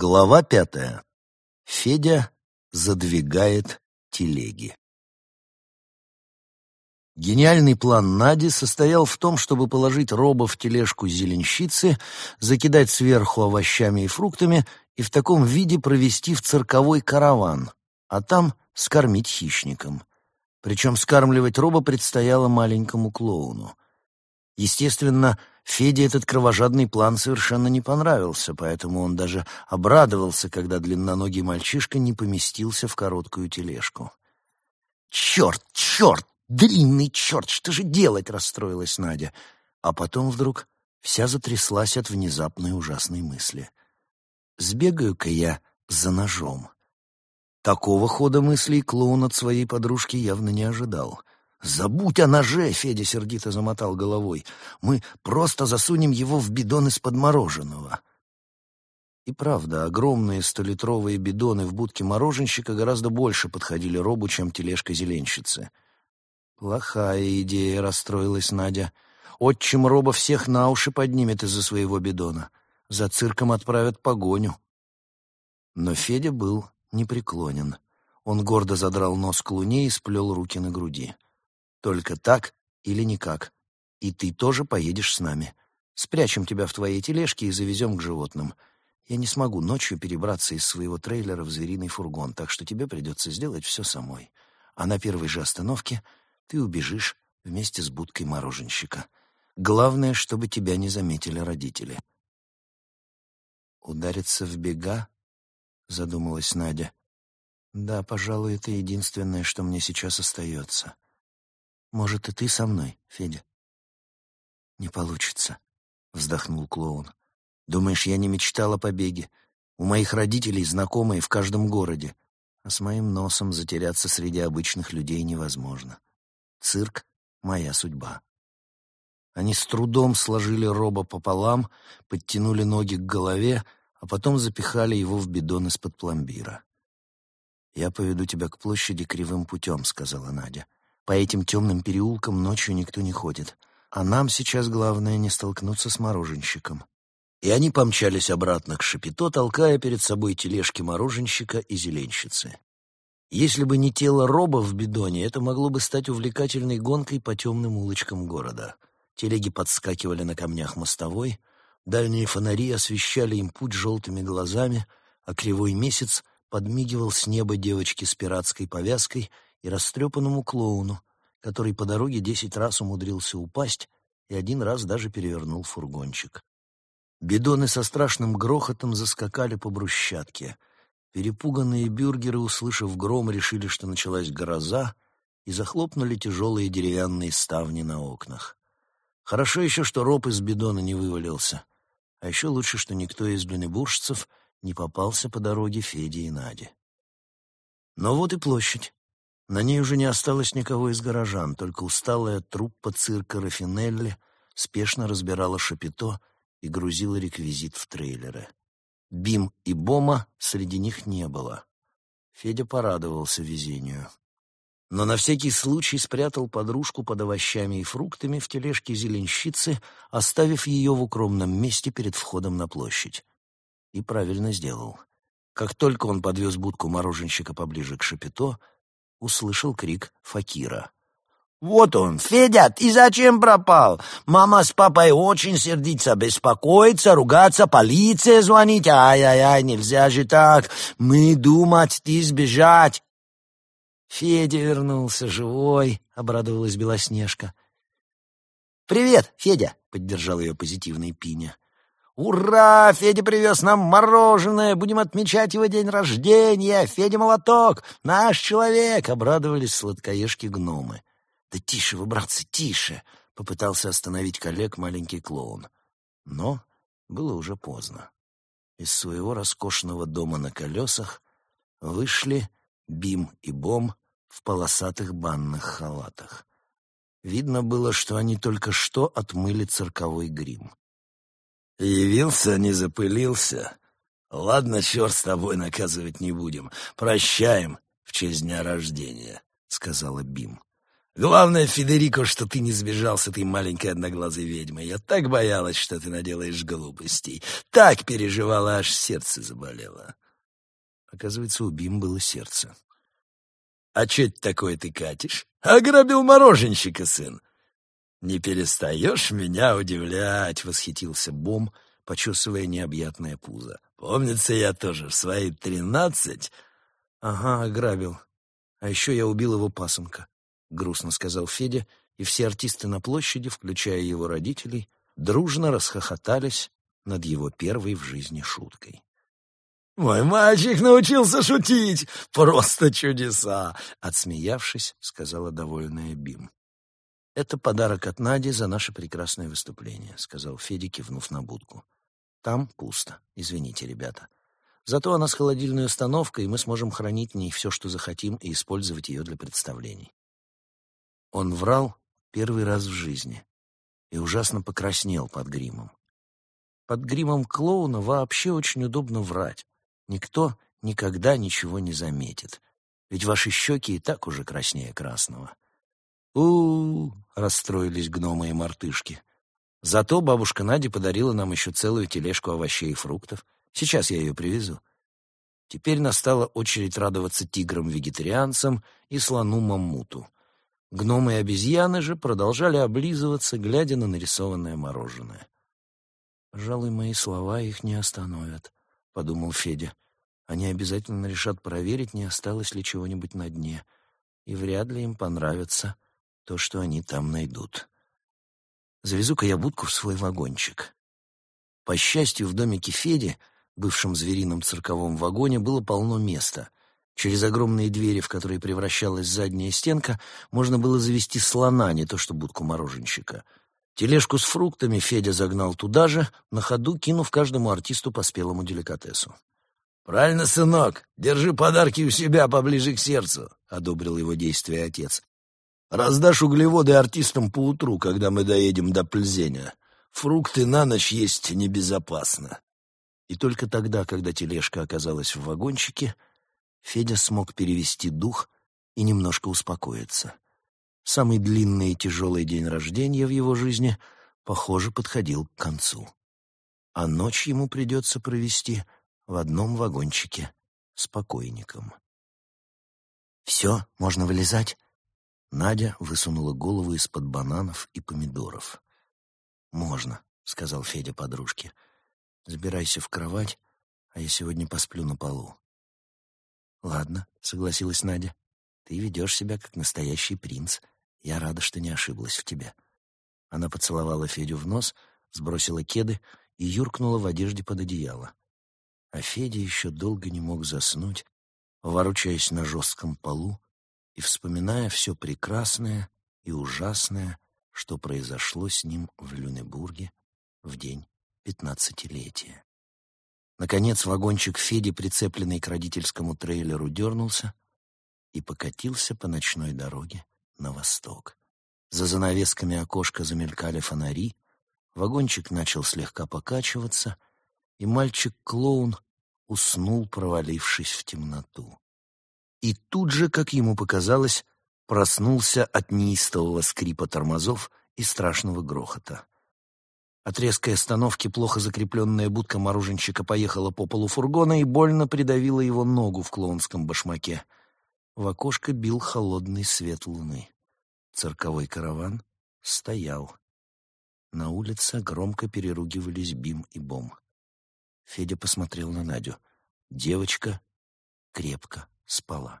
Глава пятая. Федя задвигает телеги. Гениальный план Нади состоял в том, чтобы положить Роба в тележку зеленщицы, закидать сверху овощами и фруктами и в таком виде провести в цирковой караван, а там скормить хищникам. Причем скармливать Роба предстояло маленькому клоуну. Естественно, Феде этот кровожадный план совершенно не понравился, поэтому он даже обрадовался, когда длинноногий мальчишка не поместился в короткую тележку. «Черт, черт, длинный черт, что же делать?» — расстроилась Надя. А потом вдруг вся затряслась от внезапной ужасной мысли. «Сбегаю-ка я за ножом». Такого хода мыслей клоун от своей подружки явно не ожидал — «Забудь о ноже!» — Федя сердито замотал головой. «Мы просто засунем его в бидон из-под мороженого». И правда, огромные столитровые бидоны в будке мороженщика гораздо больше подходили Робу, чем тележка зеленщицы. «Плохая идея», — расстроилась Надя. «Отчим Роба всех на уши поднимет из-за своего бидона. За цирком отправят погоню». Но Федя был непреклонен. Он гордо задрал нос к луне и сплел руки на груди. Только так или никак. И ты тоже поедешь с нами. Спрячем тебя в твоей тележке и завезем к животным. Я не смогу ночью перебраться из своего трейлера в звериный фургон, так что тебе придется сделать все самой. А на первой же остановке ты убежишь вместе с будкой мороженщика. Главное, чтобы тебя не заметили родители. «Удариться в бега?» — задумалась Надя. «Да, пожалуй, это единственное, что мне сейчас остается». Может, и ты со мной, Федя?» «Не получится», — вздохнул клоун. «Думаешь, я не мечтал о побеге? У моих родителей знакомые в каждом городе, а с моим носом затеряться среди обычных людей невозможно. Цирк — моя судьба». Они с трудом сложили роба пополам, подтянули ноги к голове, а потом запихали его в бидон из-под пломбира. «Я поведу тебя к площади кривым путем», — сказала Надя. По этим темным переулкам ночью никто не ходит. А нам сейчас главное не столкнуться с мороженщиком. И они помчались обратно к Шапито, толкая перед собой тележки мороженщика и зеленщицы. Если бы не тело Роба в бидоне, это могло бы стать увлекательной гонкой по темным улочкам города. Телеги подскакивали на камнях мостовой, дальние фонари освещали им путь желтыми глазами, а кривой месяц подмигивал с неба девочке с пиратской повязкой — и растрепанному клоуну, который по дороге десять раз умудрился упасть и один раз даже перевернул фургончик. Бидоны со страшным грохотом заскакали по брусчатке. Перепуганные бюргеры, услышав гром, решили, что началась гроза, и захлопнули тяжелые деревянные ставни на окнах. Хорошо еще, что роб из бидона не вывалился. А еще лучше, что никто из бенебуржцев не попался по дороге Феде и Наде. Но вот и площадь. На ней уже не осталось никого из горожан, только усталая труппа цирка Рафинелли спешно разбирала шапито и грузила реквизит в трейлеры. Бим и Бома среди них не было. Федя порадовался везению. Но на всякий случай спрятал подружку под овощами и фруктами в тележке зеленщицы, оставив ее в укромном месте перед входом на площадь. И правильно сделал. Как только он подвез будку мороженщика поближе к шапито, услышал крик Факира. «Вот он, Федя, ты зачем пропал? Мама с папой очень сердится, беспокоится, ругаться, полиция звонит. Ай-яй-яй, нельзя же так. Мы думать, ты сбежать». Федя вернулся живой, обрадовалась Белоснежка. «Привет, Федя!» — поддержал ее позитивный Пиня. «Ура! Федя привез нам мороженое! Будем отмечать его день рождения! Федя Молоток! Наш человек!» — обрадовались сладкоежки-гномы. «Да тише вы, братцы, тише!» — попытался остановить коллег маленький клоун. Но было уже поздно. Из своего роскошного дома на колесах вышли Бим и Бом в полосатых банных халатах. Видно было, что они только что отмыли цирковой грим. Явился, не запылился. Ладно, черт с тобой, наказывать не будем. Прощаем в честь дня рождения, — сказала Бим. Главное, Федерико, что ты не сбежал с этой маленькой одноглазой ведьмой. Я так боялась, что ты наделаешь глупостей. Так переживала, аж сердце заболело. Оказывается, у Бим было сердце. «А что это такое ты катишь? Ограбил мороженщика, сын!» «Не перестаешь меня удивлять!» — восхитился Бом, почесывая необъятное пузо. «Помнится, я тоже в свои тринадцать...» «Ага, ограбил. А еще я убил его пасынка», — грустно сказал Федя, и все артисты на площади, включая его родителей, дружно расхохотались над его первой в жизни шуткой. «Мой мальчик научился шутить! Просто чудеса!» Отсмеявшись, сказала довольная Бим. «Это подарок от Нади за наше прекрасное выступление», — сказал Федя, кивнув на будку. «Там пусто. Извините, ребята. Зато она с холодильной установкой, и мы сможем хранить в ней все, что захотим, и использовать ее для представлений». Он врал первый раз в жизни и ужасно покраснел под гримом. Под гримом клоуна вообще очень удобно врать. Никто никогда ничего не заметит, ведь ваши щеки и так уже краснее красного. У, -у, расстроились гномы и мартышки. Зато бабушка Надя подарила нам еще целую тележку овощей и фруктов. Сейчас я ее привезу. Теперь настала очередь радоваться тиграм-вегетарианцам и слону-маммуту. Гномы и обезьяны же продолжали облизываться, глядя на нарисованное мороженое. «Пожалуй, мои слова их не остановят», — подумал Федя. «Они обязательно решат проверить, не осталось ли чего-нибудь на дне, и вряд ли им понравится то, что они там найдут. Завезу-ка я будку в свой вагончик». По счастью, в домике Феди, бывшем зверином цирковом вагоне, было полно места. Через огромные двери, в которые превращалась задняя стенка, можно было завести слона, не то что будку мороженщика — Тележку с фруктами Федя загнал туда же, на ходу кинув каждому артисту по спелому деликатесу. «Правильно, сынок, держи подарки у себя поближе к сердцу», — одобрил его действие отец. «Раздашь углеводы артистам поутру, когда мы доедем до Пльзеня. Фрукты на ночь есть небезопасно». И только тогда, когда тележка оказалась в вагончике, Федя смог перевести дух и немножко успокоиться. Самый длинный и тяжелый день рождения в его жизни, похоже, подходил к концу. А ночь ему придется провести в одном вагончике с покойником. «Все, можно вылезать?» Надя высунула голову из-под бананов и помидоров. «Можно», — сказал Федя подружке. «Забирайся в кровать, а я сегодня посплю на полу». «Ладно», — согласилась Надя. «Ты ведешь себя как настоящий принц. Я рада, что не ошиблась в тебе». Она поцеловала Федю в нос, сбросила кеды и юркнула в одежде под одеяло. А Федя еще долго не мог заснуть, ворочаясь на жестком полу и вспоминая все прекрасное и ужасное, что произошло с ним в Люнебурге в день пятнадцатилетия. Наконец вагончик Феди, прицепленный к родительскому трейлеру, дернулся и покатился по ночной дороге на восток. За занавесками окошка замелькали фонари, вагончик начал слегка покачиваться, и мальчик-клоун уснул, провалившись в темноту. И тут же, как ему показалось, проснулся от неистового скрипа тормозов и страшного грохота. От резкой остановки плохо закрепленная будка мороженщика поехала по полу фургона и больно придавила его ногу в клоунском башмаке — в окошко бил холодный свет луны. Цирковой караван стоял. На улице громко переругивались Бим и Бом. Федя посмотрел на Надю. Девочка крепко спала.